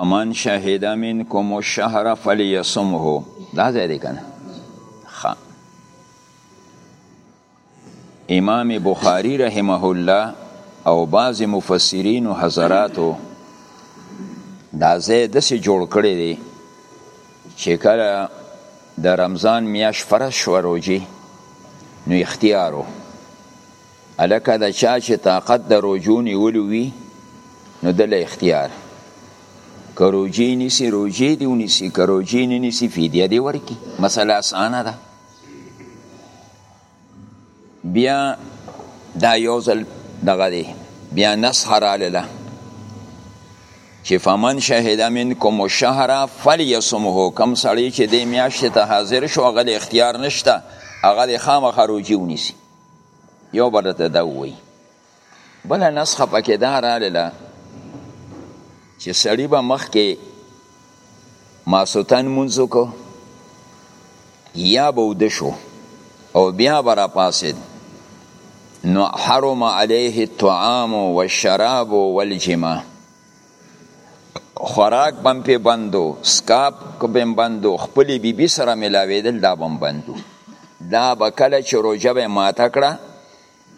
من شهد منکم الشهر فلیصمه دا ځای دی کنه امام بخاری رحمه الله او بعض مفسرین و حضراتو دا ځای داسې جوړ کړی دی چې کله د رمضان میاش فرض شوه روجي نو اختیارو هلکه د چا چې طاقت د روژو نیولو وي نو دله اختیار که روژې نیسي روژې دې ونیسي که روژې نه نیسي فدیه دې ورکړي مسله اسانه ده بیا دا یو ځل دغه دی بیا نسخ راغله چې فمن شهد منکم الشهر فليصمه کم سړی چې د میاشتې ته حاضر شو هغه اختیار نشته هغه د خامخا روژې ونیسي یو به درته دا ووایي بله نسخه پکې دا راغله چې سړی به مخکې ماسوتن مونځ وکړو یا به وده شو او بیا به راپاڅېد نو حرم علیه الطعام والشراب والجماع خوراک بم په بندو سکاپ بم بندو خپل بیبي بی سره ملاویدل دا بم بندو دا به کله چې روژه به ماته کړه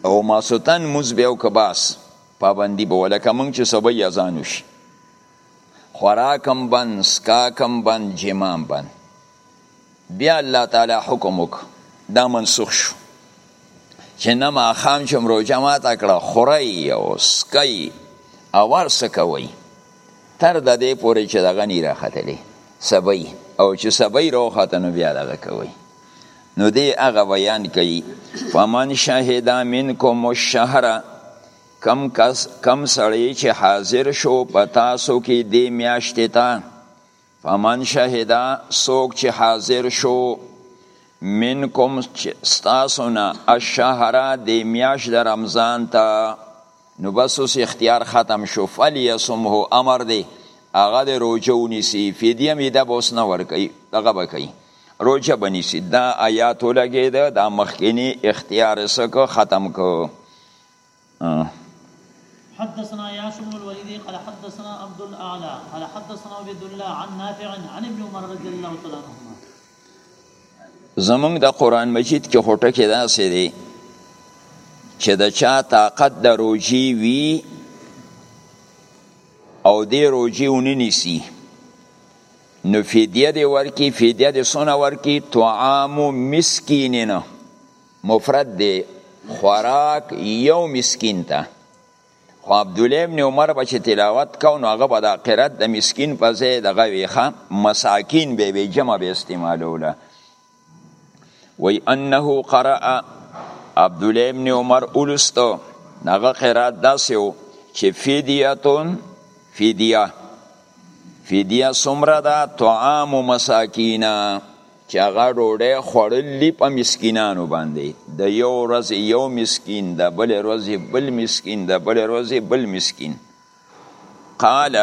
او ماسوتن موز به او کباس پابندی به ولکه مونږ چې سبا یې اذان وشي خوراکم بند سکاکم بند جمام بند بیا الله تعالی حکم وک دا منسوخ شو چې نه ماخام چې مروجه ماته کړه خوري او سکي او ورس کوي تر د دې پورې چې دغه نی راختلې سبي او چې سبي روخته نو بیا دغه کوي نو دی هغه بیان کوي فمن شهد منکم الشهر کم کس کم سړی چې حاضر شو په تاسو کې دی میاشتې ته فمن شهد سوک چې حاضر شو منکم ستاسو نه الشهر د میاش د رمضان ته نو بس اوس اختیار ختم شو فلیصمه امر دی هغه د روجه ونیسي فدیه مې د بوس نه ورکي دغه به کوي روجه بنیسي دا آیات لګید دا مخکینی اختیار سکه ختم کو اه. حدثنا ياش بن الوليد قال حدثنا عبد الاعلى قال حدثنا عبيد الله عن نافع عن ابن عمر رضي الله تعالى عنهما زمونږ د قران مجید کې هټه کې داسې دی چې د چا طاقت د روجي وی او دی روجي ونی نیسی نو فدیه دی ورکی فدیه دی سونه ورکی طعام مسکینین مفرد دی خوراک یو مسکین ته خو عبد الله ابن عمر به چې تلاوت کو نو هغه به د قرات د مسکین په ځای دغه ویخه مساکین به وی جمع به استعمالوله وی انه قرأ عبد الله ابن عمر اولستو هغه قرات داسیو چې فدیتون فدیه فدیه سمره ده طعام مساکینا چې هغه ډوډۍ خوړلی په مسکینانو باندې د یو ورځې یو مسکین د بل ورځې بل مسکین د بل ورځې بل مسکین قال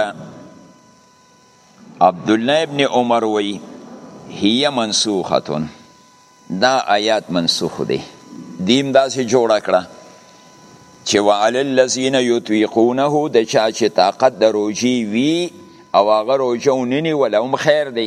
عبد الله ابن عمر وی هي منسوخه دا آیات منسوخ دی دیم داسې جوړ کړه چې وعلى الذين يطيقونه د چا چې طاقت د روجي وي او هغه روجه ونني ولهم خیر دی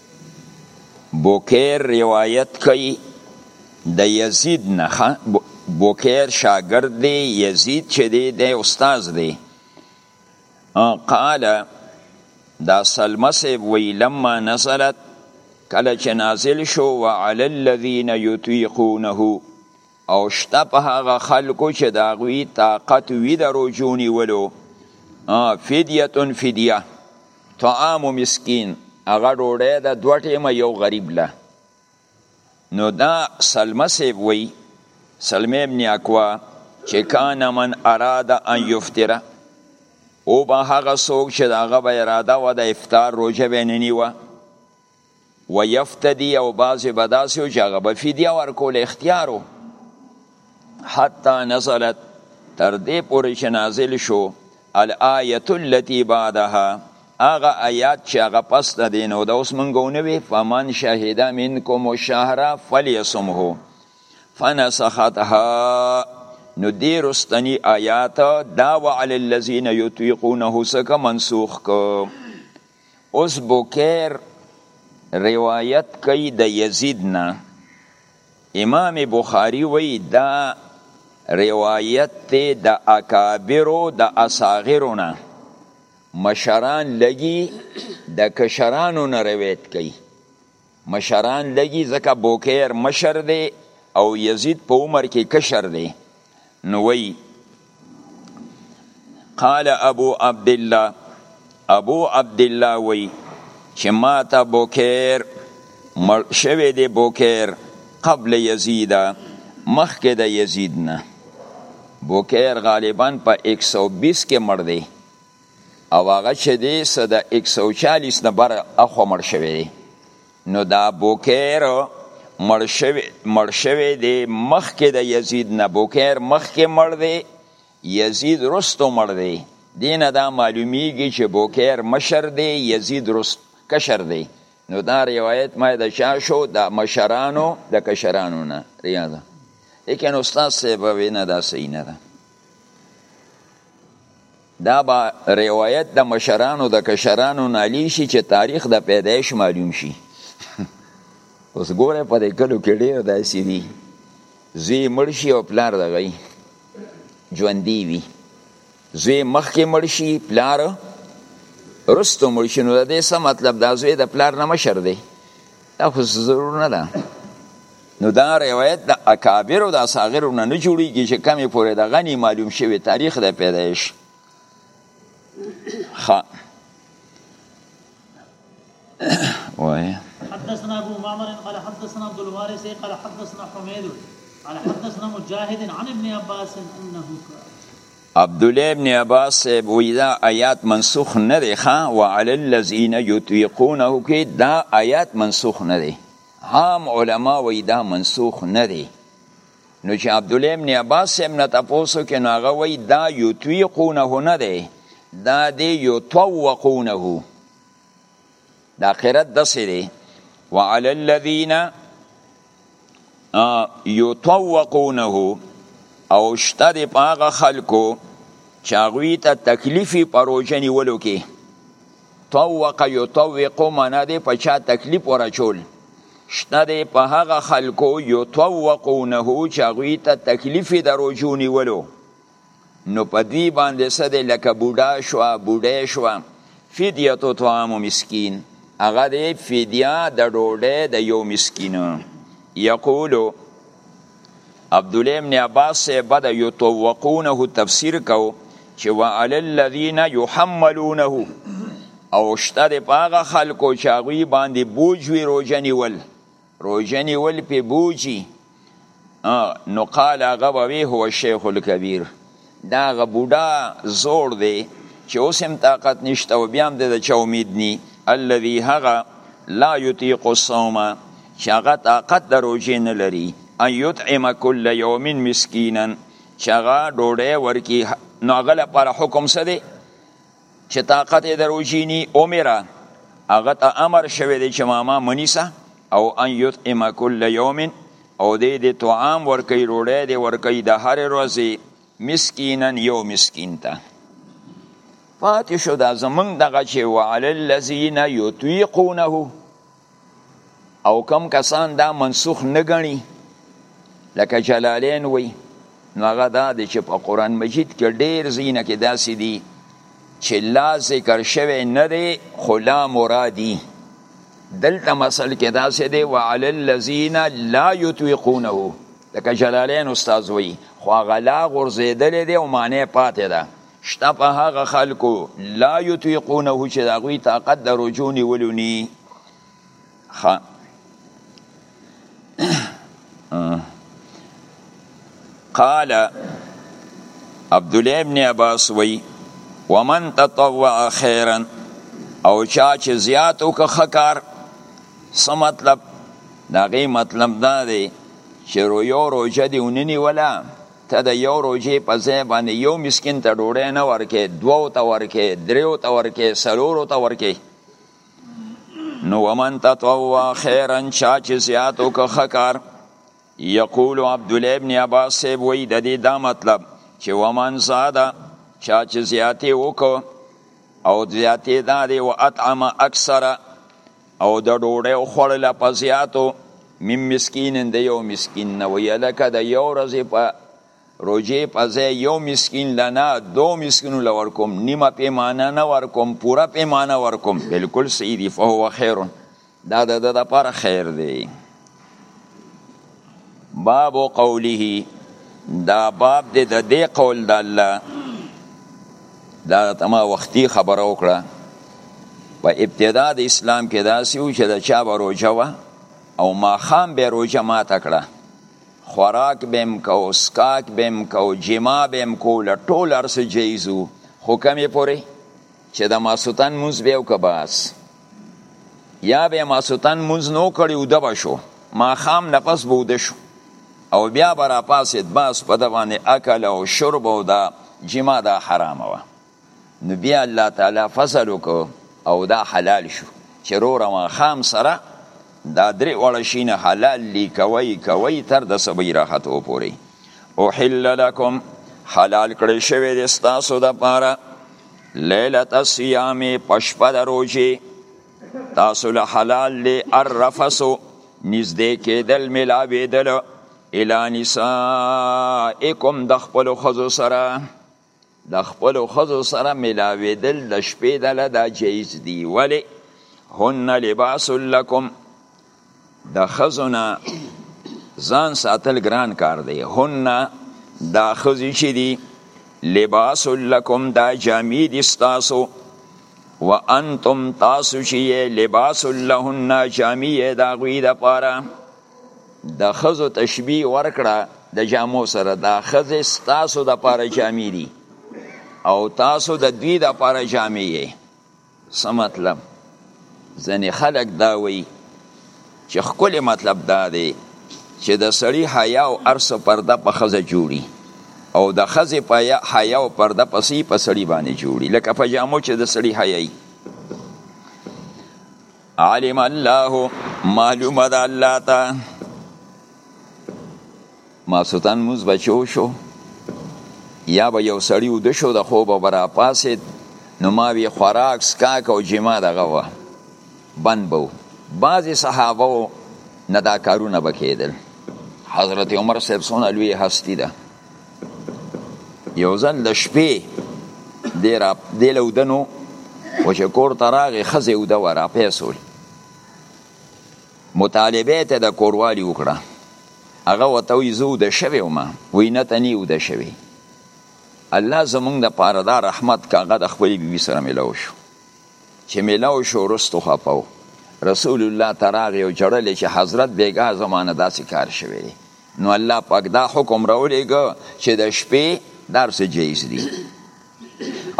بوکیر روایت کوي د یزید نه بوکیر شاګرد دی یزید چې دی د استاد دی قال دا سلمه سی وی لما نزلت کله چې نازل شو وعلى الذين يطيقونه او شته په هغه خلکو چې د هغوی طاقت وي د روژو نیولو فدیه فدیه طعام مسکین هغه ډوډۍ ده دوه ټیمه یو غریب له نو دا سلمه صیب وی سلمه ابن اکوا چې کان من اراده ان یفتره او به هغه څوک چې د هغه به اراده وه د افطار روژه به نه نیوه و یفتدی او بعضې به داسې و چې هغه به فدیه ورکول اختیار و حتی نزلت تر دې پورې چې نازل شو الآیة التي بعدها هغه آیات چې هغه پس د دې نو د اوس مونږ ونوي فمن شهد منکم الشهر فلیصمه فنسختها نو دې رستنی آیات دا وعلى الذين يطيقونه سکه منسوخ کو اوس بوکیر روایت کوي د یزید نه امام بخاری وی دا روایت ته د اکابرو د اصاغرو نه مشران لګي د کشرانو نه روایت کوي مشران لګي ځکه بوکیر مشر دی او یزید په عمر کې کشر دی نو وی قال ابو عبد الله ابو عبد الله وی چې ما ته بوکیر مړ شوی دی بوکیر قبل یزید مخکې د یزید نه بوکیر غالبا په 120 کې مړ دی او هغه چې دی څه د 140 نه بر اخوا مړ شوی دی نو دا بوکیر مړ شوی مړ شوی دی مخکې د یزید نه بوکیر مخکې مړ دی یزید رستو مړ دی دینه دا معلومیږي چې بوکیر مشر دی یزید رست کشر دی نو دا روایت ما د چا شو د مشرانو د کشرانو نه ریاضه لیکن استاد صاحب وینه دا صحیح نه ده دا به روایت د مشرانو د کشرانو نالی شي چې تاریخ د پیدایش معلوم شي اوس ګوره په دې کلو کې ډیر داسې دي زوی مړ شي او پلار دغه ژوندی وي زوی مخکې مړ شي پلار رستو مړ شي نو د دې څه مطلب دا زوی د پلار نه مشر دی دا خو ضرور نه ده نو دا روایت د اکابر او د اصاغرو نه نه جوړیږي چې کمی پورې د غنی معلوم شوی تاریخ د پیدایش خ وای حدثنا ابو معمر قال حدثنا عبد الوارث قال حدثنا حميد قال حدثنا مجاهد عن ابن عباس انه عبد الله ابن عباس ویدا آیات منسوخ نه دی ښا وعلى الذين يطيقونه کې دا آیات منسوخ نه دی عام علما وی دا منسوخ نه دی نو چې عبد الله ابن عباس سم نه تاسو کې نو هغه وی دا یتویقونه نه دی دا دی یتوقونه دا قرت دسې دی وعلى الذين یتوقونه او شته دی په هغه خلکو چې هغوی ته تکلیفي پروژه نیولو کې طوق یطوق معنا دی په چا تکلیف ورچول شته دی په هغه خلکو یطوقونه چې هغوی ته تکلیف د روژو نیولو نو په دوی باندې څه دی لکه بوډا شوه بوډۍ شوه فدیه طعام مسکین هغه دی فدیه د ډوډۍ د یو مسکین یقولو عبدالله ابن عباس صاحب د یطوقونه تفسیر کو چې وعلى الذين يحملونه او شته د پاغه خلکو چې هغوی باندې بوج وي روژه نیول روژه نیول پې بوجي نو قال هغه به وي هو شیخ الکبیر دا هغه بوډا زوړ دی چې اوس هم طاقت نشته او بیا هم د چا امید نی الذي هغه لا یطیق الصوم چې هغه طاقت د روژې نه لري ان یطعم کل یوم مسکینا چې هغه ډوډۍ ورکي نو هغه لپاره حکم څه دی چې طاقت یې دروجینی عمره هغه ته امر شوی دی چې ماما منیسه او ان یطعم کل یوم او دې دې طعام ورکوي روړی دې ورکوي د هرې ورځې مسکینا یو مسکین ته پاتې شو دا زمونږ دغه چې وعلی الذین یطیقونه او کم کسان دا منسوخ نه غني لکه جلالین وی نو هغه دا دی چې په قران مجید کې ډیر زینه کې داسې دي چې لا ذکر شوی نه دی خو لا مرادی دلته مسل کې داسې دی وعلى الذين لا يطيقونه لکه جلالین استاد وی خو هغه لا غورځېدلی دی او معنی پاتې ده شته په هغه خلکو لا یطیقونه چې د هغوی طاقت د روژو نیولو نی ښه قال عبد الله ابن عباس وی ومن تطوع خیرا او چا چې زیات وک خکار سم مطلب داغه مطلب دا دی چې رو یو روزه دی وننی ولا ته د یو روژې په ځای باندې یو مسکین ته ډوډۍ نه ورکې دوو ته ورکې دریو ته ورکې سلورو ته ورکې نو ومن تطوع خیرا چا چې زیات وکړه ښه کار یقول عبدالله ابن عباس صاحب وایي د دې دا مطلب چې ومن زاده چا چې زیاتې وکړه او زیاتې دا دی و اطعم اکثره او د ډوډۍ خوړله په زیاتو مم مسکین د یو مسکین نه وی لکه د یو ورځې په روجې په ځای یو مسکین لنا دو مسکینو لور کوم نیمه پیمانه نه ور کوم پوره پیمانه ور کوم بالکل صحیح دی فهو خیر دا د د لپاره خیر دی باب قوله دا باب د دې قول د الله دا تما وختي خبره وکړه په ابتدا د اسلام کې داسې و چې د چا به روژه وه او ماښام به روژه ماته کړه خوراک به هم کو سکاک به هم کو جما به هم کوله ټول هر څه جایز خو کمې پورې چې د ماسوتن موز به او کباس یا به ماسوتن موز نو کړی او د بشو ما خام نفس بود شو او بیا برا پاسید باس په دوانه اکل او شرب او دا جما دا حرام و نو بیا الله تعالی فصل وکړو او دا حلال شو چې رو روان خام سره دا درې وړه شین حلال لی کوي کوي تر د سبي راحت او پوري او حل لكم حلال کړی شوی د تاسو د پاره لیلت الصیام په شپه د روژې تاسو له حلال دی الرفسو نږدې کېدل ملاوېدل الی نسائکم د خپلو ښځو سره د خپلو ښځو سره ملاوېدل د شپې دله دا جایز دي ولې هن لباس لکم د خزو نه ځان ساتل ګران کار دی هن دا خزی چې دی لباس لکم دا جامی دی ستاسو و انتم تاسو چې لباس لهن جامی دا غوی د پاره د خزو تشبیه ورکړه د جامو سره دا خزه ستاسو د پاره جامی دی او تاسو د دوی د پاره جامی یې څه مطلب ځنې خلک دا وایي چې خکل مطلب دا دی چې د سړی حیا او ارس پرده په خزه جوړي او د خزه په حیا او پرده پسې په سړی باندې جوړي لکه په جامو چې د سړی حیاي علم الله معلومه ده الله ته ماسوتن موز بچو شو یا به یو سړی ود شو د خوب او برا پاسید نو ما وی خوراک سکاک او جما دغه و بند بو بعضی صحابه نه دا کارونه بکیدل حضرت عمر صاحب سونه لوی هستی ده یو ځل د شپې دی را دی له وده نو و چې کور ته راغې ښځې وده وه را پیسول مطالبه ته د کوروالي وکړه هغه ورته وایي زه وده شوی وم وایي نه ته نه وده شوی الله زمونږ د پاره دا رحمت که هغه د خپلې بیبي سره میلاو شو چې میلاو شو وروسته خفه رسول الله ته راغی او ژړل چې حضرت بېګاه زمانه داسې کار شوی دی نو الله پاک دا حکم راولېږه چې د شپې دار څه جایز دي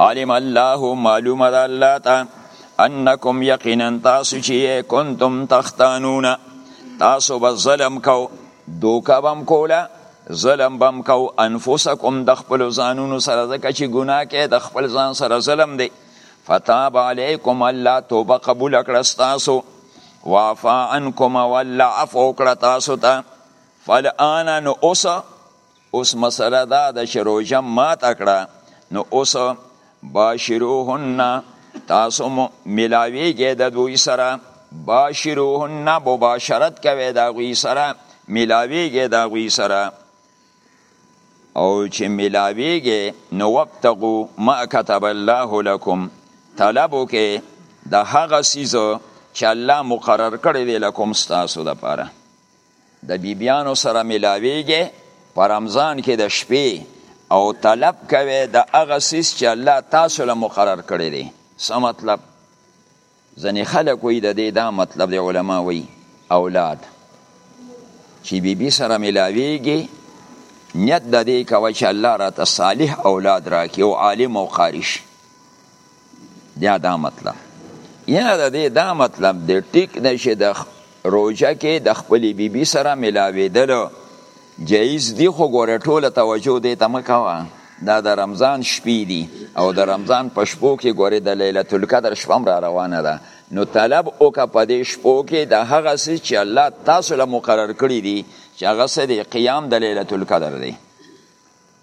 علم الله معلومه ده الله ته انکم یقینا تاسو چې کنتم تختانون تاسو به ظلم کو دوکه بم کوله ظلم بم کو انفسکم د خپل ځانونو سره ځکه چې ګناه کې د خپل ځان سره ظلم دی فتاب علیکم الله توبه قبول کړه تاسو وعفا عنکم والله عفو کړه تاسو ته فالآن نو اوس اوس مسله دا د شروجه مات کړه نو اوس باشروهن تاسو ملاویږئ د دوی سره باشروهن مباشرت کوي د دوی سره ملاویږئ د دوی سره او چې ملاویږي نو وبتغو ما كتب الله لكم طلب وکي د هغه سیزو چې الله مقرر کړی دی لکم ستاسو د پاره د بیبیانو سره ملاویږي په رمضان کې د شپې او طلب کوي د هغه سیز چې الله تاسو له مقرر کړی دی څه مطلب ځنې خلک وایي د دې دا مطلب دی علما وایي اولاد چې بیبي بی سره ملاویږي نیت د دې کوي چې الله راته صالح اولاد راکړي او عالم او قاری شي دا دا مطلب یا د دې دا مطلب دی ټیک نشي د روژه کې د خپلې بیبي بی سره ملاویدل جایز دی خو ګوره ټوله توجه دی ته مکوه دا د رمضان شپې دي او د رمضان په شپو کې ګوره د ليله القدر شپه را روانه ده نو طلب وکړه په دې شپو کې د هغه څه چې الله تاسو له مقرر کړي دي چې هغه څه دی قیام د ليله القدر دی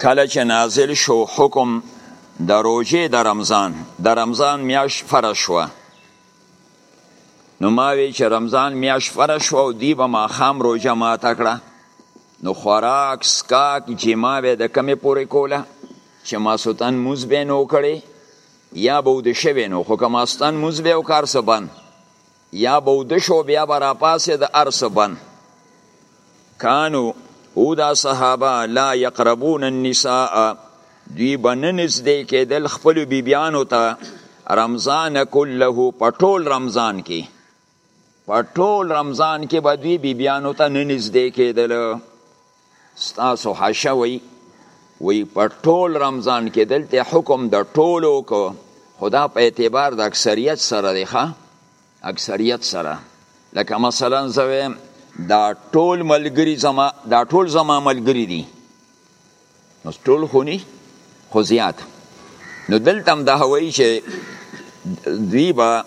کله چې نازل شو حکم د روژې د رمضان د رمضان میاش فرض شوه نو ما وی چې رمضان میاش فرض شو او دی به ماښام روژه ماته کړه نو خوراک سکاک جما به د کمې پورې کوله چې ماسوتن موز به نو کړي یا به د شوی نو خو که ماسوتن موز به او کار سبن یا به وده شو بیا به راپاسېد هر څه بند کانو او دا صحابه لا یقربون النساء دوی به نه نږدې کېدل خپلو بیبیانو ته رمضان کله په ټول رمضان کې په ټول رمضان کې به دوی بیبیانو ته نه نږدې کېدل ستاسو حاشا وی وی په ټول رمضان کې دلته حکم د ټولو کو خدا په اعتبار د اکثریت سره دی ښه اکثریت سره لکه مثلا زوی دا ټول ملګری زما دا ټول زما ملګری دي نو ټول خونی خو زیات نو دلته هم دا هوایي چې دوی به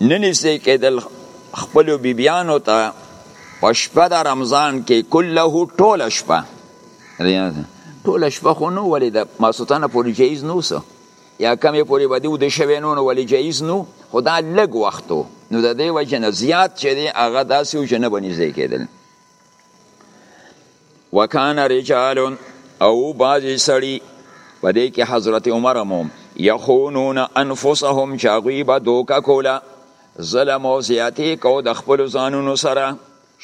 نه نږدې کېدل خپلو بیبیانو ته په شپه د رمضان کې کله ټوله شپه ټوله شپه خو نه ولې د ماسوتانه پورې جایز نه وسه یا کمې پورې به دې وده شوی نو نو ولې جایز نو خو دا لږ وخت نو د دې وجې نه زیات چې دی هغه داسې و چې نه به نږدې کېدل وکان رجال او بعضی سړی په دې کې حضرت عمر هم یخونون انفسهم چاغوی به دوکه کوله ظلم او زیاتی کو د خپل ځانونو سره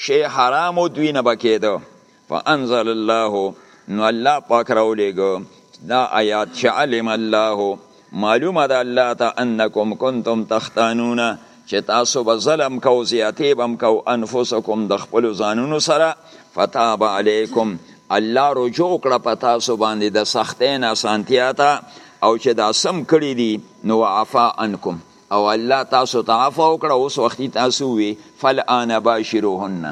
شی حرام او دوی نه بکیدو فانزل الله نو الله پاک راولېګو دا آیات چې علم الله معلومه ده الله ته انکم کنتم تختانون چې تاسو به ظلم کو زیاتې بم کو انفسکم د خپل ځانونو سره فتاب علیکم الله رجوع کړه په تاسو باندې د سختې نه سانتیا ته او چې دا سم کړی دي نو عفا انکم او الله تاسو ته عفو کړه اوس وختي تاسو وی فل انا باشروهن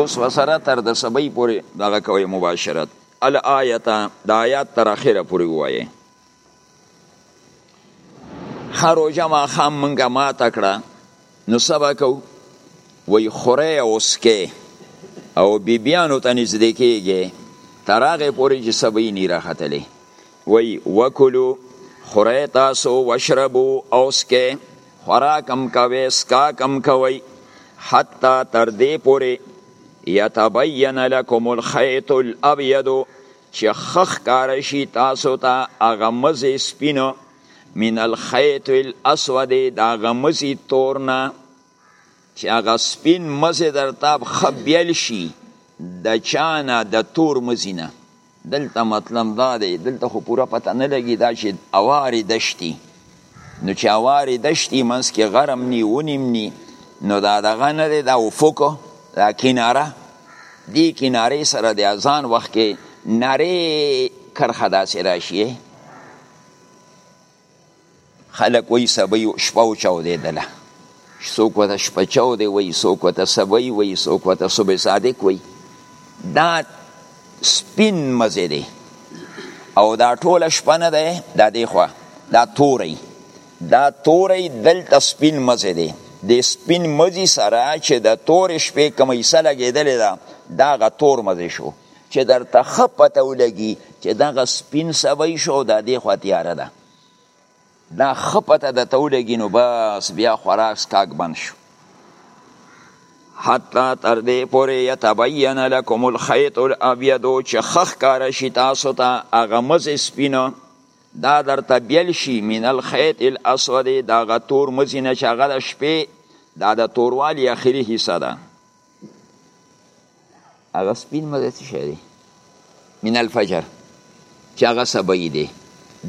اوس وسره تر د سبي پورې دغه کوي مباشرت الايه د آیات تر اخره پورې وایي ښه روژه ماښام مونږه ماته کړه نو څه به کوو وایي خورئ او څکئ او بیبیانو ته نږدې کیږئ تر هغې پورې چې سبی نی راختلی وایي وکلو خورئ تاسو واشربو او څکئ خوراک هم کوئ څکاک هم کوئ حتی تر دې پورې یتبین لکم الخیط الابیض چې ښه ښکاره شي تاسو ته هغه مزی سپین من الخیط الاسود د هغه مزی تور نه چې هغه سپین مزی درته ښه بیل شي د چا نه د تور مزی نه دلته مطلب دا دی دلته خو پوره پته نه لګي دا چې اوارې دشتي نو چې اوارې دشتي منځ کې غرم نی ونیم نی نو دا دغه نه دی دا افق دا کناره دی کناره سره د اذان وخت کې نری کرخه داسې راشي خلک وایي سبا شپه وچاودېدله څوک وته شپه چاو دی وای څوک وته سبوی وای څوک وته صبح صادق وای دا سپین مزه دی او دا ټوله شپه نه ده دا دی خو دا توري دا توري دلته سپین مزه دی د سپین مزي سره چې د تور شپې کومه حصہ لګېدلې ده دا غ تور مزه شو چې درته خپته ولګي چې دغه سپین سوي شو دا دی خو تیاره ده دا ښه پته د تو لګي نو بس بیا خوراک سکاک بند شو حتی تر دې پورې یتبین لکم الخیط الابیض چې خخ کار شي تاسو ته هغه مز سپینه دا در تبیل شي من الخیط الاسود دا غتور مزینه چې هغه د شپې دا د توروالي اخري حصہ ده هغه سپین مزه څه شی دی من الفجر چې هغه سبعي دی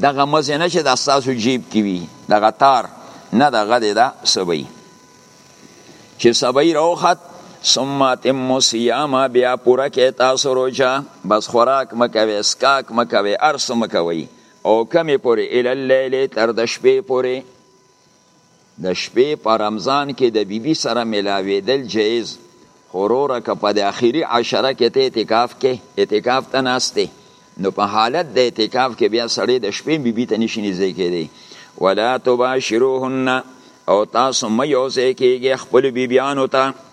دغه مزه نه چې د ستاسو جیب کې وي دغه تار نه دغه دی دا سبعي چې سبعي راوخت ثم اتموا صيام بیا پوره کې تاسو روزه بس خوراک مکوي اسکاک مکوي ارس مکوي او کمی پورې ال الليل تر د شپې پورې د شپې په رمضان کې د بی بی سره ملاویدل جایز خو وروره که په د اخیری عشره کې ته اعتکاف کې اعتکاف ته ناست نو په حالت د اعتکاف کې بیا سړی د شپې بی بی ته نشي نږدې کېدی ولا تباشروهن او تاسو مې یوځای کېږي خپل بیبیانو ته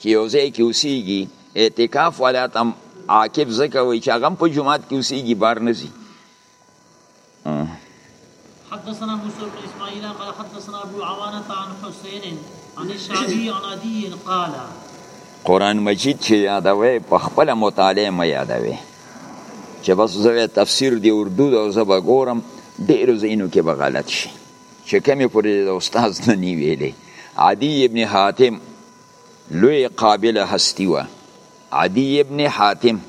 چې یو ځای کې اوسیږي اعتکاف ولا ته عاکف ځکه وایي چې هغه هم په جومات کې اوسیږي بار نه ځي حدثنا موسى بن اسماعيل قال حدثنا ابو عوانه عن حسين عن الشعبي عن عدي قال قران مجید چې یادوي په خپل مطالعه مې یادوي چې بس زه تفسیر دی اردو د زبا ګورم ډیرو زینو کې به غلط شي چې کمی پرې د استاد نه نیویلې عدی ابن حاتم لوی قابل هستی و عدی ابن حاتم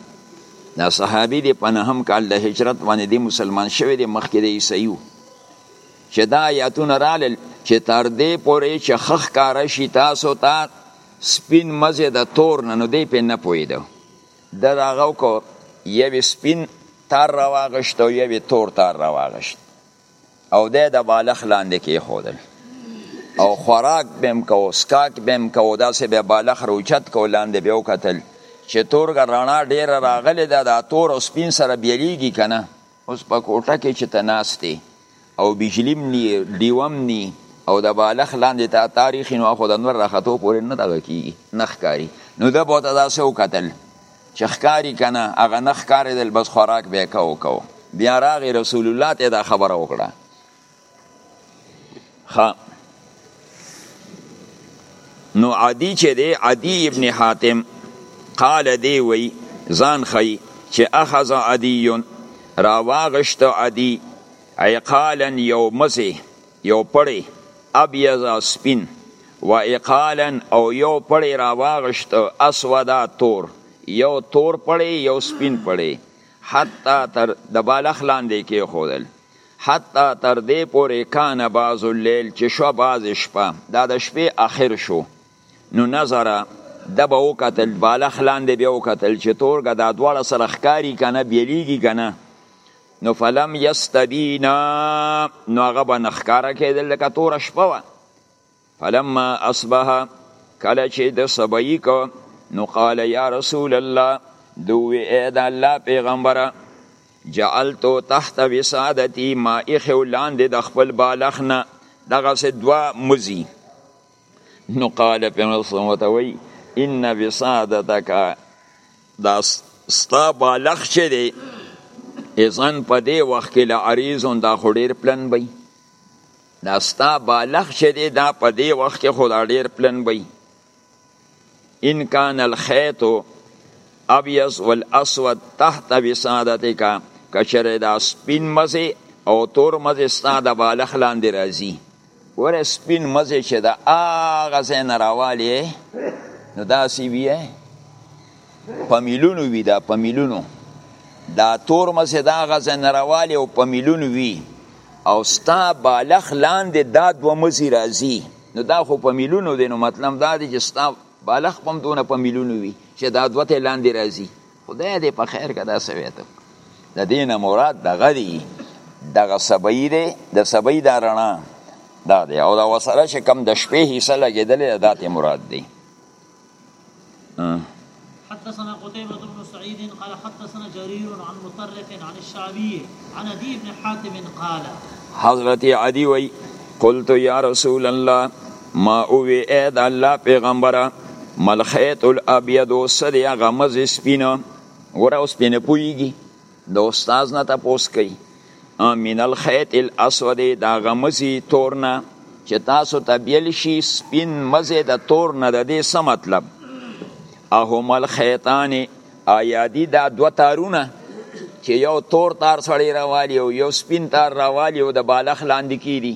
دا صحابی دی په نهم کال د هجرت باندې دی مسلمان شوی دی مخکې د عیسیو چې دا آیاتونه رالل چې تر دې پورې چې خخ کار شي تاسو ته تا سپین مزه د تور نه نو دی په نه پویده د راغو کو یو سپین تار راواغشت او یو تور تار راواغشت او د د بالخ لاندې کې خودل او خوراک بهم کو سکاک بهم کو داسې به بالخ روچت کو لاندې به وکتل چې تورګ رڼا ډیره راغلی ده دا تور او سپین سره بیلیږي کنه اوس په کوټه کې چې تناستی او بجلیم نی دیوم نی او د بالخ لاندې تا تاریخ نو خو د نور راختو پورې نه دغه کیږي نخکاری نو د بوته داسې وکتل چې ښکاری کنه هغه نه ښکاری دل بس خوراک به کاو کاو بیا راغی رسول الله ته دا خبره وکړه خا نو عدی چې دی عدی ابن حاتم قال دی وی ځان خی چې اخذ عدی را واغشت عدی عقالا یومزه یو پړی ابیضا سپین و اقالا او یو پړی راواغشت اسودا تور یو تور پړی یو سپین پړی حتی تر د بالخ لاندې کې خودل حتی تر دې پورې کان بعض اللیل چې شو بعض شپه دا د شپې اخر شو نو نظر د به وکتل بالخ لاندې به وکتل چې تورګه دا دواړه سره ښکاری کنه بیلیږي کنه نو فلم یستبینا نو هغه به نخکاره کېدل لکه توره شپه وه فلما اصبح کله چې د سبایی کو نو قال یا رسول الله دوی اې د الله پیغمبره جعلتو تحت وسادتی ما اخو لاندې د خپل بالخ نه دغسې دوه مزي نو قال پیغمبر صلی الله علیه وی ان وسادتک دا ستا بالغ چه دی اذن په دې وخت کې لعریزون دا خو ډیر پلن بی دا ستا بالغ چه دی دا په دې وخت کې خو دا ډیر پلن بی ان کان الخیط ابیض والاسود تحت وسادتک کچره دا سپین مزه او تور مزه ستا د بالغ لاندې راځي ګوره سپین مزه چې د هغه ځای نه راوالي نو داسې وي په میلونو وي دا په میلونو دا تور مزه د هغه ځای نه راوالي او په میلونو وي او ستا بالښ لاندې دا دوه مزي راځي نو دا خو په میلونو دی نو مطلب دا دی چې ستا بالښ هم دونه په میلونو وي چې دا دوه ته لاندې راځي خدای دې په خیر که دا سوی ته د دې نه مراد دغه دی دغه سبعي دی د سبعي دا رڼا دا دی او دا وسره چې کم د شپې حصه لګېدلې دا ته مراد دی حدثنا قتيبة بن سعيد قال حدثنا جرير عن مطرف عن الشعبي عن عدي بن حاتم قال حضرت عدي وي قلت يا رسول الله ما ووی ای د الله پیغمبره ملخیت الابیض څه دی هغه مز سپینه ګوره اوس پې نه پوهېږي د استاد نه تپوس کوي من الخیط الاسود د هغه مزي تور نه چې تاسو ته بیل شي سپین مزه د تور نه د دې څه مطلب اهم الخیطان آیا دي دا دوه تارونه چې یو تور تار سړی راوالي او یو سپین تار راوالي او د بالښ لاندې کیدي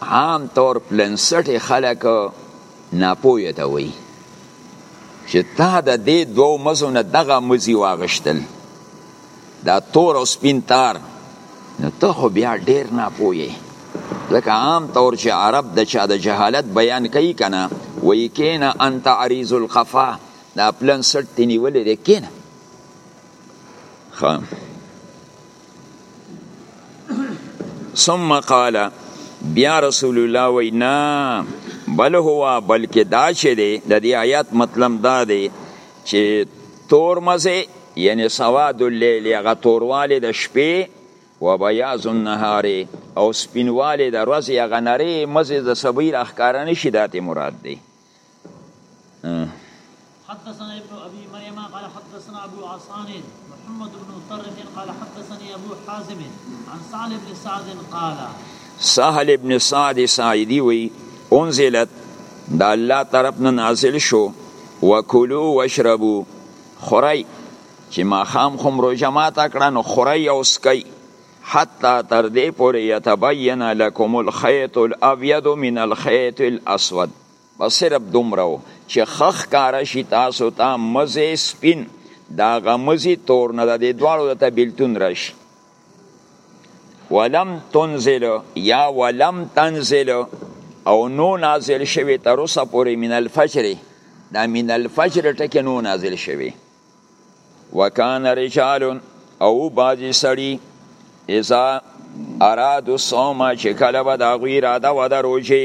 عام طور پلنسټي خلک ناپوهه ته وایي چې تا د دې دوو مزو نه دغه مزي واغشتل دا تور او سپین تار نو ته خو بیا ډیر ناپوهه ځکه عام طور چې عرب د چا د جهالت بیان کوي که نه وایي کینه انت عریض القفا دا پلن سټ دی نیولې دی کینه ښه ثم قال بیا رسول الله وی نا بل هو بلکې دا چې دی د دې آیات مطلب دا دی چې تور مزه یعنی سواد الليل هغه تورواله د شپې و بیاض النهار او سپینواله د ورځې هغه نری مزه د سبیر اخکارنه شي داتې مراد دی حدثنا ابن ابي مريم قال حدثنا ابو عصان محمد بن مطرف قال حدثني ابو حازم عن سعد بن سعد قال سهل ابن سعد سعيدي وي انزلت د الله طرف نه نازل شو وکلو واشربو خوري چې ما خام خم روزه ماته کړه نو خوري او سکي حتی تر دې پورې یتبین لکم الخیط الابیض من الخیط الاسود بس صرف دومره و چې ښه ښکاره شي تاسو ته مزی سپین د هغه مزی تور نه د دې دواړو درته بېلتون راشي ولم تنزل یا ولم تنزل او نو نازل شوی تر اوسه پورې من الفجر دا من الفجر ټکی نو نازل شوی وکان رجال او بعضی سړي اذا ارادو صوم چې کله به د هغوی اراده وه د روژې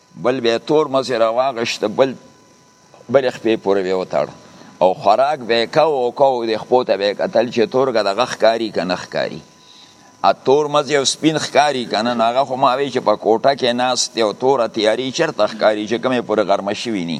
بل به تور مزه را واغشت بل بل خپې پورې به وتاړ او خوراک به کاو او کاو د خپو ته به قتل چې تورګه دغه ښکاری کنه ښکاری ا تور مزه او سپین ښکاری کنه ناغه خو ما وی چې په کوټه کې ناست او تور تیاری چرته ښکاری چې کومه پورې غرمه شوی نی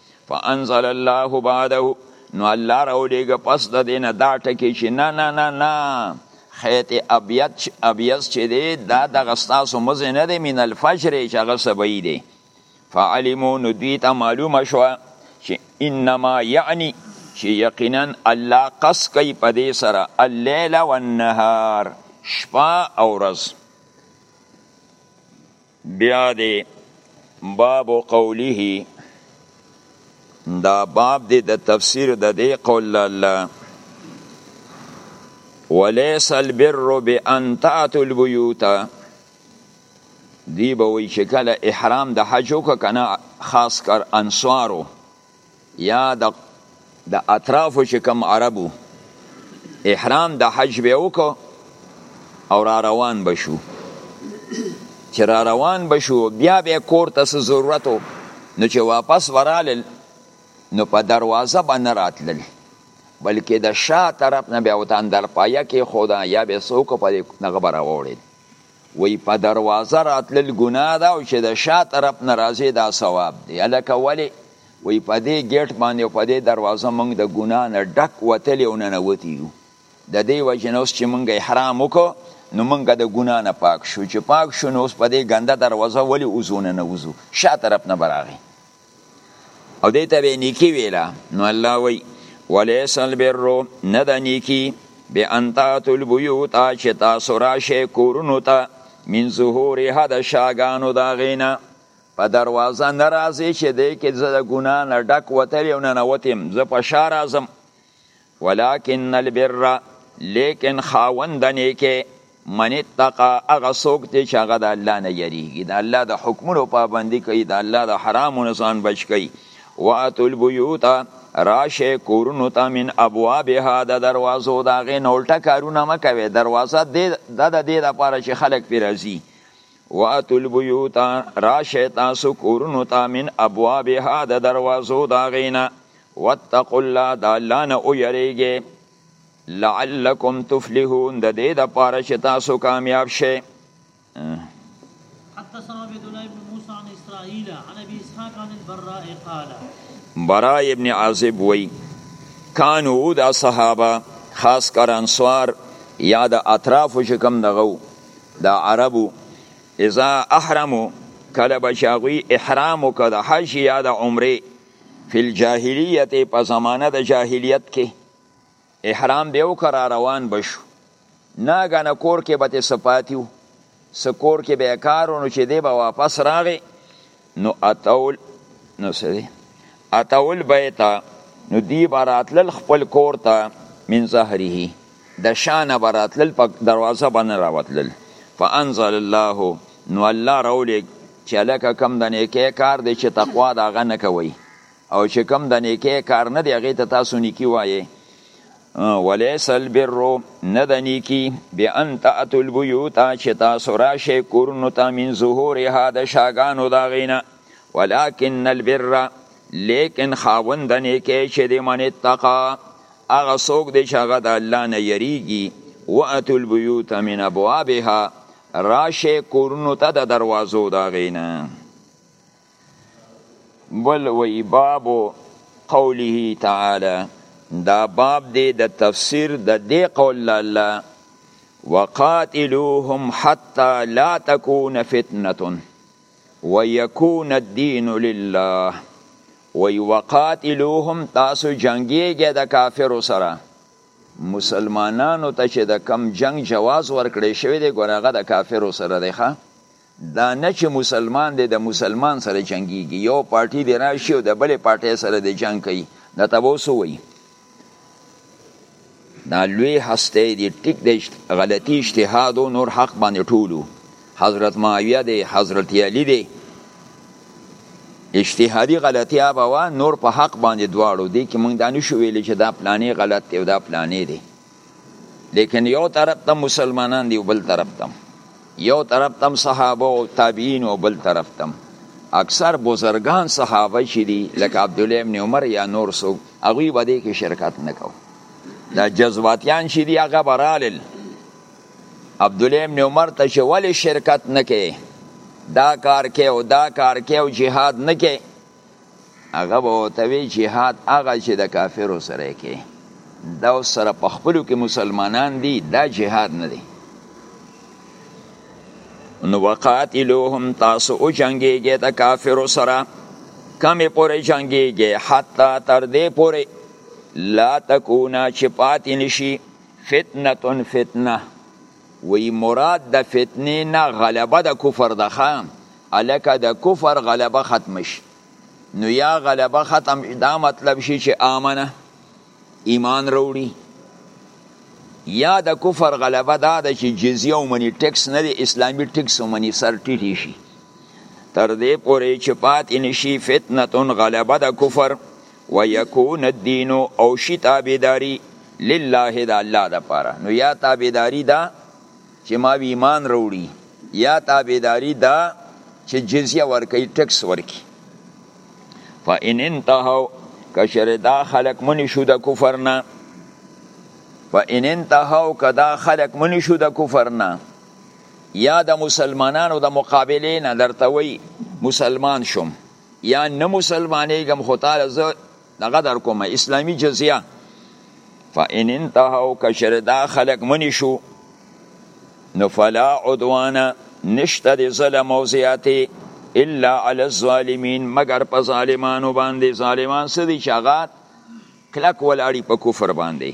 فانزل الله بعده نو الله راولېږه پس د دې نه دا ټکې چې نه نه نه نه خیط ابیض ابیض چې دی دا دغه ستاسو مزې نه دی من الفجر چې هغه سبعي دی فعلمو نو دوی ته معلومه شوه چې انما یعنی چې یقینا الله قص کوي په دې سره الليل والنهار شپه او ورځ بیا دی باب قوله دا باب دی د تفسیر د دی قول الله وليس البر بان تاتوا البيوت دی به وی چې کله احرام د حج وک کنه خاص کر انصارو یا د د اطرافو چې کم عربو احرام د حج به وکړو او را روان بشو چې را روان بشو بیا به کور ته څه ضرورت و نو چې واپس ورالل نو په دروازه به نه راتلل بلکې د شا طرف نه بیا وتان در پایه کې خدا یا به څوک په دغه به راوړل وی په دروازه راتلل ګناه ده او چې د شا طرف نه راځي دا ثواب دی الکه ولی وی په دې ګیټ باندې او په دې دروازه موږ د ګناه نه ډک وتلی او ننوتی یو د دې وجې نه اوس چې موږ احرام وکړو نو موږ د ګناه نه پاک شو چې پاک شو نو اوس په دې ګنده دروازه ولی وزو نه نوزو شا طرف نه براغی او دې ته به نیکی ویلا نو الله وی ولیس البر نه د نیکی به انتات البیوت چې تاسو راشه کورونو ته من ظهورها د شاګانو دا غینا په دروازه ناراضي چې دې کې زه د ګنا نه ډک وتل یو نه نوتم زه په شار اعظم ولكن البر لیکن خاوند نیکه من اتقا هغه څوک دی چې هغه د الله نه یریږي د الله د حکمونو پابندي کوي د الله د حرامو نه ځان بچ کوي واتو البیوت راشه کورونو ته من ابوابها د دروازو د هغې نه الټه کارونه مه کوئ دروازه د د دې دپاره چې خلک پرې راځي واتو البیوت راشه تاسو کورونو ته من ابوابها د دروازو د هغې نه واتقوا الله د الله نه ویریږئ لعلکم تفلحون د دې د پاره چې تاسو کامیاب شئ حدثنا عبد الله بن موسى عن اسرائيل عن ابي اسحاق عن البراء قال براء ابن عازب وی کانو دا صحابه خاص کر انصار یا د اطراف چې کم دغو دا عربو اذا احرمو کله بشاغوی احرام وکړه د حج یا د عمره فی الجاهلیت په زمانه د جاهلیت کې احرام به وکړه روان بشو ناګانه کور کې به ته سپاتیو سکور کې به کارونو چې دی به واپس راغی نو اتول نو سری اتول بیتا نو دی براتل خپل کور ته من زهره د شانه به راتلل په دروازه به نه راوتلل فانزل الله نو الله راولېږ چې هلکه کوم د نیکۍ کار دی چې تقوا د هغه نه کوئ او چې کوم د نیکۍ کار نه دی هغې ته تاسو نیکي وایې ولیس البر نه د نیکي بان تأتو البیوت چې تاسو راشئ کورونو ته من ظهورها د شاګانو د هغې نه ولکن البر لیکن خاوند د نیکه چې دی من اتقا هغه څوک دی چې هغه د الله نه یریږي واتو البیوت من ابوابها راشه کورونو ته د دروازو دا غینا بل وی باب قوله تعالی دا باب دی د تفسیر د دې قول الله وقاتلوهم حتى لا تكون فتنه ويكون الدين لله وی وقاتلوهم تاسو جنگیږئ د کافرو سره مسلمانانو ته چې د کم جنگ جواز ورکړی شوی دی ګوره هغه د کافرو سره دی ښه دا نه چې مسلمان دی د مسلمان سره جنگیږي یو پارټي دی راشي او د بلې پارټۍ سره د جنگ کوي دا ته به وسو وایي دا لوی هسته دی ټیک دی غلطی اجتهاد او نور حق باندې ټولو حضرت معاویه دی حضرت علی دی اجتهادي غلطیا به وا نور په حق باندې دواړو دی کې موږ دانو شو ویل چې دا پلانې غلط دی او دا پلانې دی لیکن یو طرف ته مسلمانان دی بل طرف ته یو طرف ته صحابه او تابعین او بل طرف ته اکثر بزرگان صحابه چې دي لکه عبد الله ابن عمر یا نور سو هغه به دې کې شرکت نکاو دا جذباتیان چې دي هغه برالل عبد الله ابن عمر ته چې ولې شرکت نکې دا کار کې او دا کار کې او jihad نکې هغه به ورته وي جهاد هغه چې د کافرو سره یې کوې دا اوس سره په خپلو کې مسلمانان دي دا جهاد نه دی نو وقاتلوهم تاسو او جنگیږئ د کافرو سره کمې پورې جنگیږئ حتی تر دې پورې لا تکونه چې پاتې نشي فتنه فتنه وی مراد د فتنې نه غلبه د کفر ده الکه د کفر غلبه ختم شي نو یا غلبه ختم دا مطلب شي چې امنه ایمان وروړي یا د کفر غلبه دا ده چې جزیه ومني ټیکس نه دی اسلامي ټیکس ومني سر ټیټی شي تر دې پورې چې پاتې نشي فتنتون غلبه د کفر و یکون الدین او شي تابعداري لله د الله لپاره نو یا تابعداري دا چې ما وی ایمان روړي یا تابعداري دا چې جزیه ورکي ټکس ورکي فإن انتهوا کشر دا خلق منی شو د کفر نه فإن انتهوا کدا خلق منی شو د کفر نه یا د مسلمانانو د مقابله نه درته وي مسلمان شوم یا نه مسلمانېږم خو تعالی زه دغه در کومه اسلامی جزیه فان انتهو کشر دا خلق منی شو نو فلا عدوان نشته د ظلم او زیاتی الا علی الظالمین مگر په ظالمانو باندې ظالمان سدي شغات کلک ولاړی په کفر باندې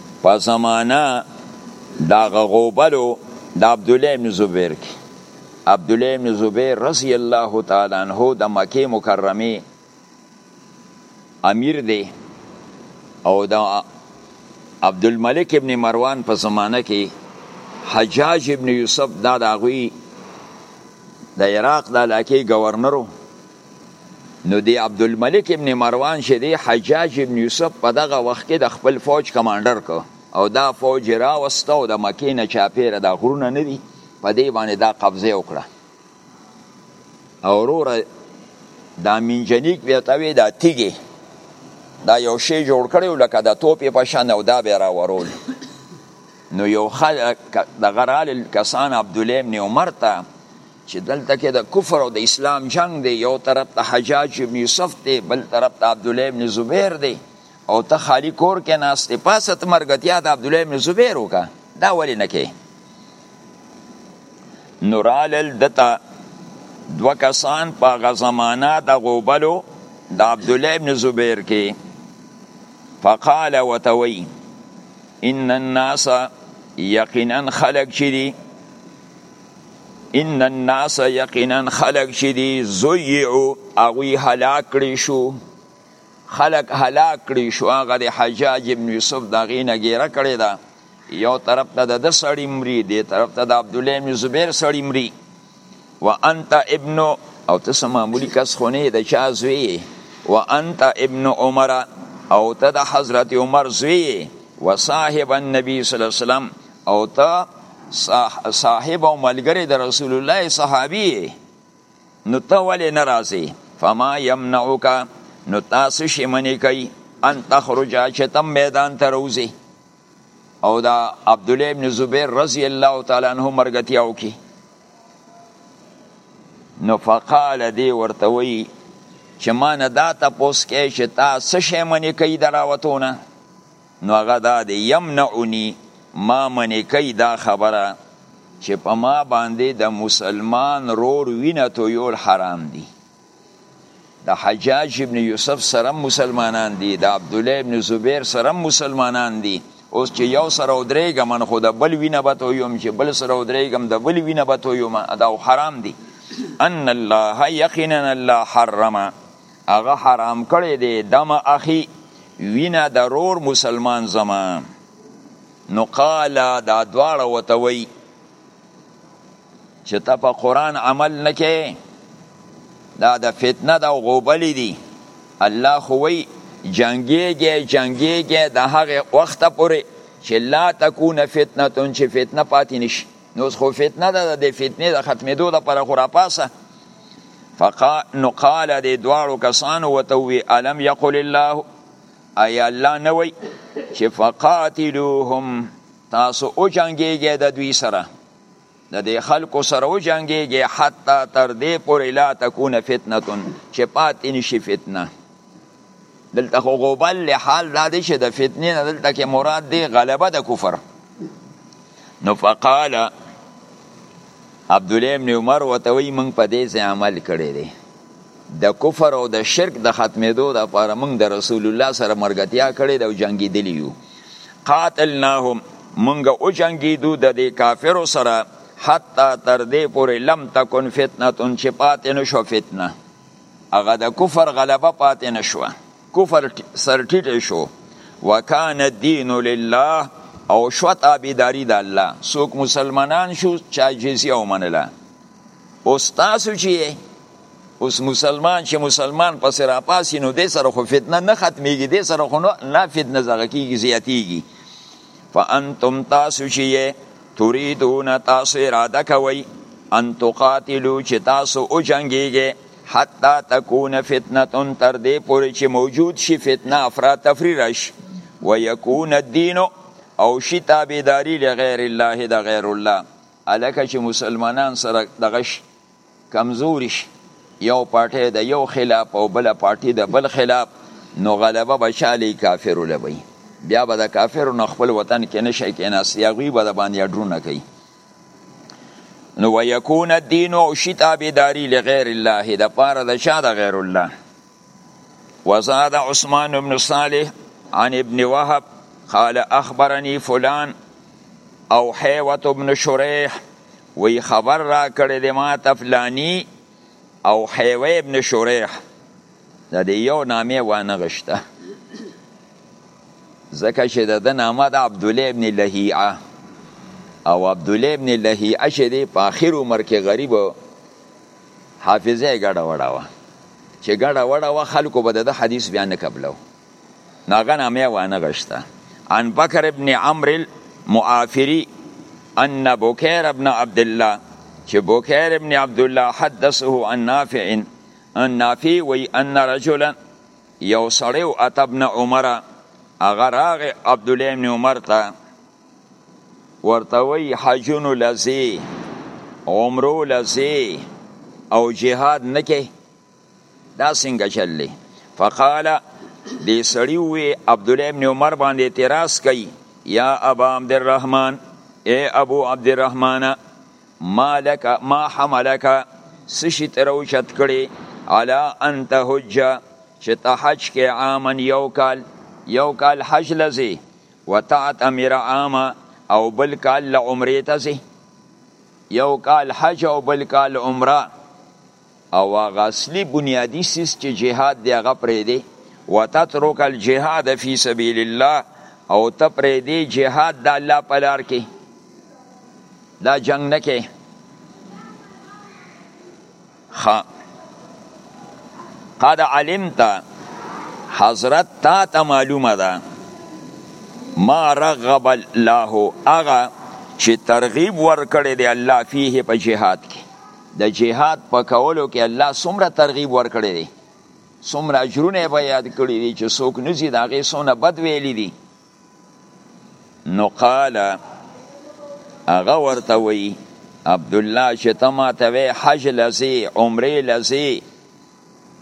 په زمانه دا غوبلو د عبد الله بن زبیر کې عبد الله بن زبیر رضی الله تعالی عنہ د مکه مکرمه امیر دی او د عبد الملک ابن مروان په زمانه کې حجاج ابن یوسف دا د هغوی د عراق د علاقې گورنرو نو دی عبدالملک ابن مروان چې دی حجاج ابن یوسف په دغه وخت کې د خپل فوج کمانډر کو او دا فوج راوسته او د مکې نه چاپیره دا غرونه نه دي په دې باندې دا قبضه وکړه او وروره دا منجنیک بیا ته وی دا تیږې دا یو شی جوړ کړی لکه د توپې په شان او دا به راورول نو یو خلک د غرال کسان عبدالله ابن عمر ته چې دلته کې د کفر او د اسلام جنگ دی یو طرف ته حجاج ابن یوسف دی بل طرف ته عبد الله ابن زبیر دی او ته خالی کور کې ناشته پاسه ته مرګتیا د عبد الله ابن زبیر وکا دا ولې نه کې نورالل دتا دو کسان په غزمانه د غوبلو د عبد الله ابن زبیر کې فقال وتوي ان الناس یقینا خلق چي ان الناس یقینا خلق چې دی زویعو هغوی هلاک کړی شو خلق هلاک کړی شو هغه د حجاج ابن یوسف د هغې نه ګیره کړې ده یو طرف ته د ده سړی مري دې طرف ته د عبدالله ابن زبیر سړی مري و انت ابن او ته څه معمولي کس خو نه د چا زوی و انت ابن عمر او ته د حضرت عمر زوی و صاحب النبي صلی الله علیه وسلم او ته صاحب او ملګری د رسول الله صحابي نو ته ولې نه راځې فما یمنعک نو تاسو شي منې کوي ان تخرج چې تم میدان ته روزي او دا عبد الله ابن زبیر رضی الله تعالی عنہ مرګتیا وکي نو فقال دی ورته وی چې ما نه دا تاسو کې چې تاسو شي منې کوي دراوتونه نو هغه دا دی یمنعنی ما منع کوي دا خبره چې په ما باندې د مسلمان رور وینه تویول حرام دي د حجاج ابن یوسف سره مسلمانان دي د عبد الله ابن زبیر سره مسلمانان دي اوس چې یو سره ودرېګم من خو د بل وینه به تویم چې بل سره ودرېګم د بل وینه به تویم دا حرام دي ان الله یقینا الله حرم هغه حرام کړی دی دم اخی وینه د رور مسلمان زما نو قال دا دواړه وته وی چې ته په قران عمل نکې دا د فتنه د غوبلې دی الله خو وی جنگیږي جنگیږي د هغه وخت پورې چې لا تکونه فتنه تون چې فتنه پاتې نشي نو خو فتنه ده د فتنې د ختمېدو لپاره خو راپاسه فقا نو قال دې دواړو کسانو ورته ووي الم یقل الله ایا الله نه وایي چې فقاتلوهم تاسو وجنګېږئ د دوی سره د دې خلکو سره وجنګېږئ حتی تر دې پورې لا تکونه فتنه چې پاتې نشي فتنه دلته خو غوبل له حال دا دی چې د فتنې نه دلته کې مراد دی غلبه د کفر نو فقال عبد الله ابن عمر وته وی مونږ په دې ځای عمل کړی دی د کفر او د شرک د ختمېدو د لپاره مونږ د رسول الله سره مرګتیا کړې او جنگیدلی یو قاتلناهم مونږ او جنگیدو د دې کافرو سره حتی تر دې پورې لم تکن فتنه چې پاتې نشو فتنه هغه د کفر غلبه پاتې نشوه کفر سرټیټ شو وکان الدین لله او شو تابعداري د الله څوک مسلمانان شو چا جزیه ومنله اوس تاسو چې اوس مسلمان چې مسلمان پس را پاسي نو دې سره خو فتنه نه ختميږي دې سره خو نه فتنه زغه کیږي زیاتیږي فانتم تاسو چې تريدون تاسو اراده کوئ ان تقاتلو چې تاسو او جنگيږئ حتی تکون فتنه تر دې پورې چې موجود شي فتنه افراد تفری راشي ويكون الدين او شي تابعداري لغیر الله د غیر الله الکه چې مسلمانان سره دغه شي کمزوري شي یو پارټي د یو خلاف او بل پارټي د بل خلاف نو غلبه بچالي کافر لبي بیا به د کافر نو خپل وطن کې نشي کې ناس یا غوي به د باندې اډرونه کوي نو ويكون الدين او شتا بداري لغير الله د پاره د شاد غير الله وزاد عثمان بن صالح عن ابن وهب قال اخبرني فلان او حيوة بن شريح وی خبر راکړی دی ما ته فلانی او حیوه ابن شریح دا دی یو نامه وانه غشته ځکه چې د ده نامه د عبدالله ابن لهیعه او عبدالله ابن لهیعه چې دی په آخر عمر کې غریب حافظه ګډه وډه وه چې ګډه وډه وه خلکو به د حدیث بیا نه قبلو ناغه نامه وانه غشته عن بکر ابن عمرو المعافری ان بکیر ابن عبد الله چې بکیر ابن عبد الله حدثه عن نافع ان نافع وی ان رجلا یو سړی او اتبن عمر هغه راغ عبد الله ابن عمر ته ورته وی حجون لذي عمرو لذي او جهاد نکي دا څنګه چل دی فقال دی سړی وی عبد الله ابن عمر باندې اعتراض کوي یا ابا عبد الرحمن اے ابو عبد الرحمن مالک ما حملک سشی تروچت کړي علا ان تهج چې ته حج کې عامن یو کال یو کال حج لزی وتعتمر عام او بل کال عمره ته زی یو کال حج او بل کال عمره او هغه اصلي بنیادي څیز چې جهاد دی هغه پرېږدې وتترک الجهاد فی سبیل الله او ته پرېږدې جهاد د الله په لار کې دا جنګ نه کې قد علمت حضرت تا ته معلومه ده ما رغب الله هغه چې ترغیب ورکړی دی الله فيه په جهاد کې د جهاد په کولو کې الله څومره ترغیب ورکړی دی څومره اجرونه به یاد کړی دی چې څوک نزي د هغې څونه بد ویلی دی نو قال هغه ورته وی عبدالله چې ته ما ته وی حج لزی عمرې لزی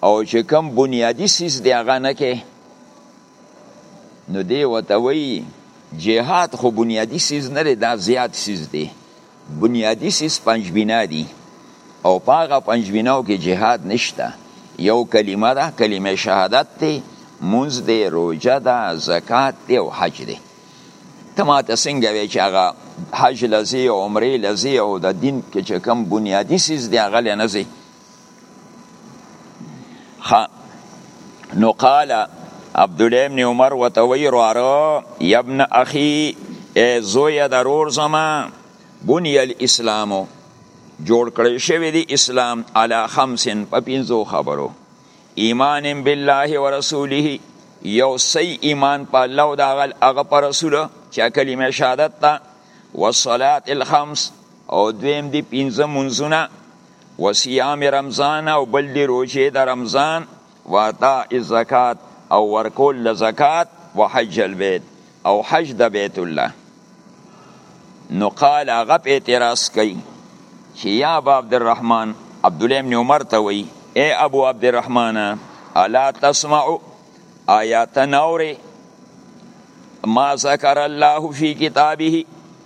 او چې کم بنیادی سیز دی هغه نه کې نو دی وته وی جهاد خو بنیادی سیز نه دی دا زیات سیز دی بنیادی سیز پنځ بنا دی او پاغه پنځ بناو کې جهاد نشته یو کلمه ده کلمه شهادت دی منځ دی روجه ده زکات دی او حج دی تما ته څنګه وی چې هغه حج لزی او عمره لزی او د دین کې چې کم بنیادی سیز دی هغه لنزی خا نو قال عبد الله ابن عمر وتوي رارو يبن اخي زوی ضرور زما بني الاسلام جوړ کړی شوی دی اسلام علی خمسن په پینځو خبرو ایمان بالله ورسوله یو سی ایمان په الله او دغل هغه پر رسول چې کلمه شهادت ته وصلات الخمس او دویم دی پینځه منځونه و صيام رمضان او بل دی روژه د رمضان و عطاء الزکات او ورکول د زکات و حج البيت او حج د بیت الله نو قال هغه په اعتراض کوي چې یا ابو عبد الرحمن عبد الله ابن عمر ته وی اے ابو عبد الرحمن الا تسمع آیات نور ما ذکر الله فی کتابه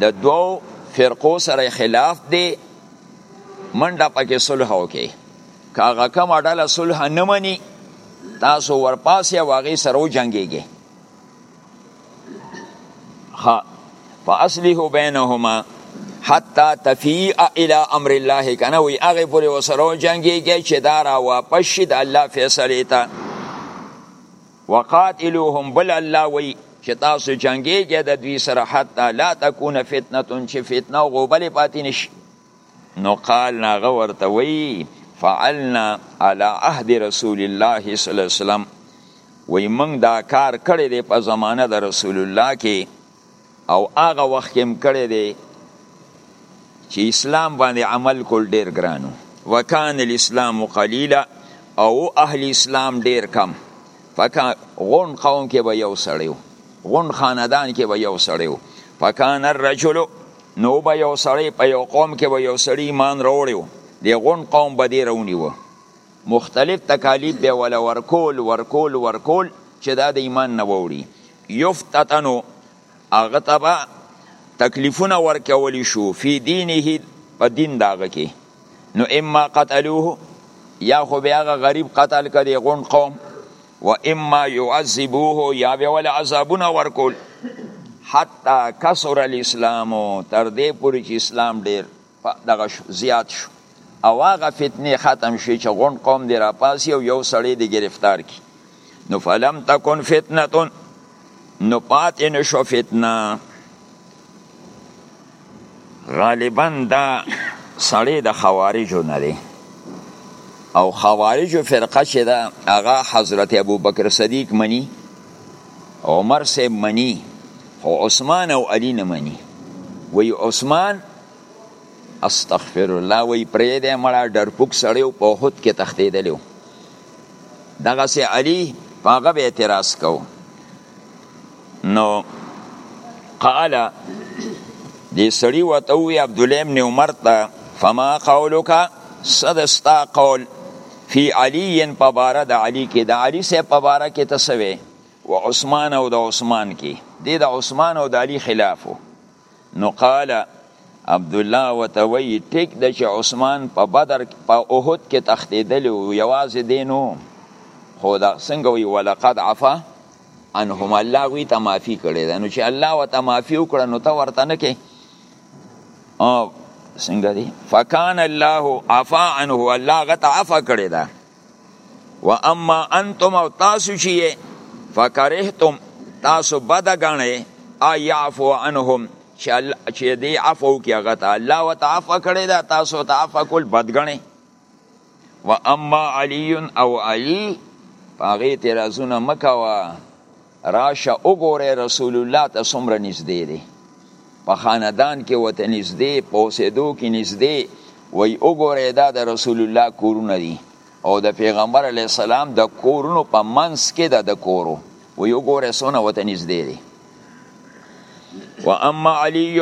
د دوو فرقو سره خلاف دی منډه پکې صلح وکي کاغه کوم ډله صلح نه مني تاسو ورپاسې واغې سره جنگيږي ها فاصله بينهما حتا تفیع الى امر الله کنه وی هغه پورې وسره جنگيږي چې دا را واپس شي د الله فیصله ته وقاتلوهم بل الله وی چې تاسو جنگیږئ د دوی سره حتی لا تکونه فتنه چې فتنه او غوبلې پاتې نشي نو قال ناغه ورته وی فعلنا على عهد رسول الله صلی الله علیه وسلم وی موږ دا کار کړی دی په زمانه د رسول الله کې او هغه وخت کې هم کړی دی چې اسلام باندې عمل کول ډیر ګرانو وکان الاسلام قلیلا او اهل اسلام ډیر کم فکان غون قوم کې به یو سړیو غون خاندان کې به یو سړیو فکان الرجل نو به یو سړی په یو قوم کې به یو سړی ایمان راوړیو دی غون قوم به دی رونی و مختلف تکالیف به ولا ورکول ورکول ورکول چې دا د ایمان نه ووري یفتتنو هغه ته به تکلیفونه ورکول شو فی دینه په دین داغه کې نو اما قتلوه یا خو بیا هغه غریب قتل کړي غون قوم و اما يعذبوه یا به ول عذابونه ورکول حتا کسر الاسلام تر دې پورې چې اسلام ډیر دغه شو زیات شو او هغه فتنه ختم شي چې غون قوم دی راپاسي او یو سړی دی گرفتار کی نو فلم تکون فتنه نو پات نه شو فتنه غالبا دا سړی د خوارجو نه دی او خوارجو فرقه چې دا هغه حضرت ابو بکر صدیق منی عمر سه منی خو عثمان او علی نه منی وی عثمان استغفر الله وی پرې دې مړه ډرپوک سړیو په احد کې تختیدلو دغه سي علي هغه به اعتراض کو نو قال دې سړی وته وی عبد الله ابن عمر ته فما قولک صدستا قول فی علی په بار د علی کې د علی سه په بار کې تسوي و عثمان او د عثمان کې د عثمان او د علی خلافو نو قال عبد الله وتوي ټیک د چې عثمان په بدر په احد کې تختیدل او یوازې دینو خو دا څنګه وی ولقد عفا انهم الله وی ته معافي کړي دا نو چې الله وته معافي وکړه نو ته ورته نه کې او څنګه دی فکان الله عفا عنه الله غته عفا کړي دا و اما انتم او تاسو چې فکرهتم تاسو بد غنئ ايعفو عنهم چې دی عفو کې هغه ته الله وتعفى کړی دا تاسو ته عفو کول بد غنئ و اما علي او علي هغه اعتراضونه مکوه راشه وګوره رسول الله ته څومره نږدې دی په خاندان کې وته نږدې په اوسېدو کې نږدې وای وګوره دا د رسول الله کورونه دي او د پیغمبر علی السلام د کورونو په منځ کې د کورو وای وګوره سونه وته نږدې دي و اما علی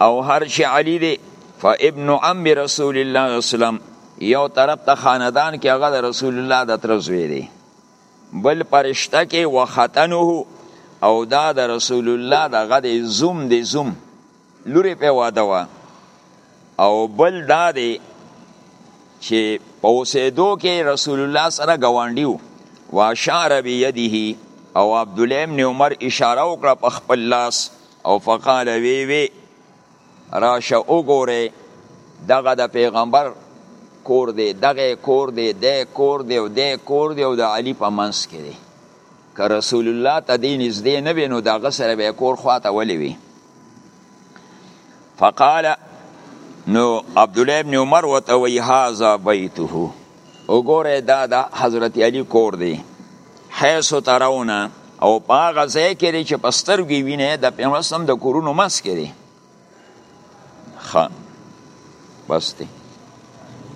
او هر شي علی دی فابن عم رسول الله صلی الله علیه وسلم یو طرف ته خاندان کې هغه رسول الله د تر زوی دی بل پرشته کې وختنه او دا د رسول الله دغه د زوم د زوم لوري په واده وه او بل دا دی چې په اوسېدو کې رسول الله سره ګوانډي وو واشار بيده او عبد الله بن عمر اشاره وکړه په خپل لاس او فقال وی وی راشه وګوره دغه د پیغمبر کور دی دغه کور دی د کور دی او د کور دی او د علی په منس کې دی که رسول الله ته دی نږدې نه وینو دغه سره به کور خواته ولې وي فقال نو عبد الله ابن عمر وتوي هاذا بيته وګوره دا د حضرت علی کور دی حیث ترونه او پاغه ځای کې چې په سترګې وینې د پیغمبر سم د کورونو مس کې دی ښه بس دی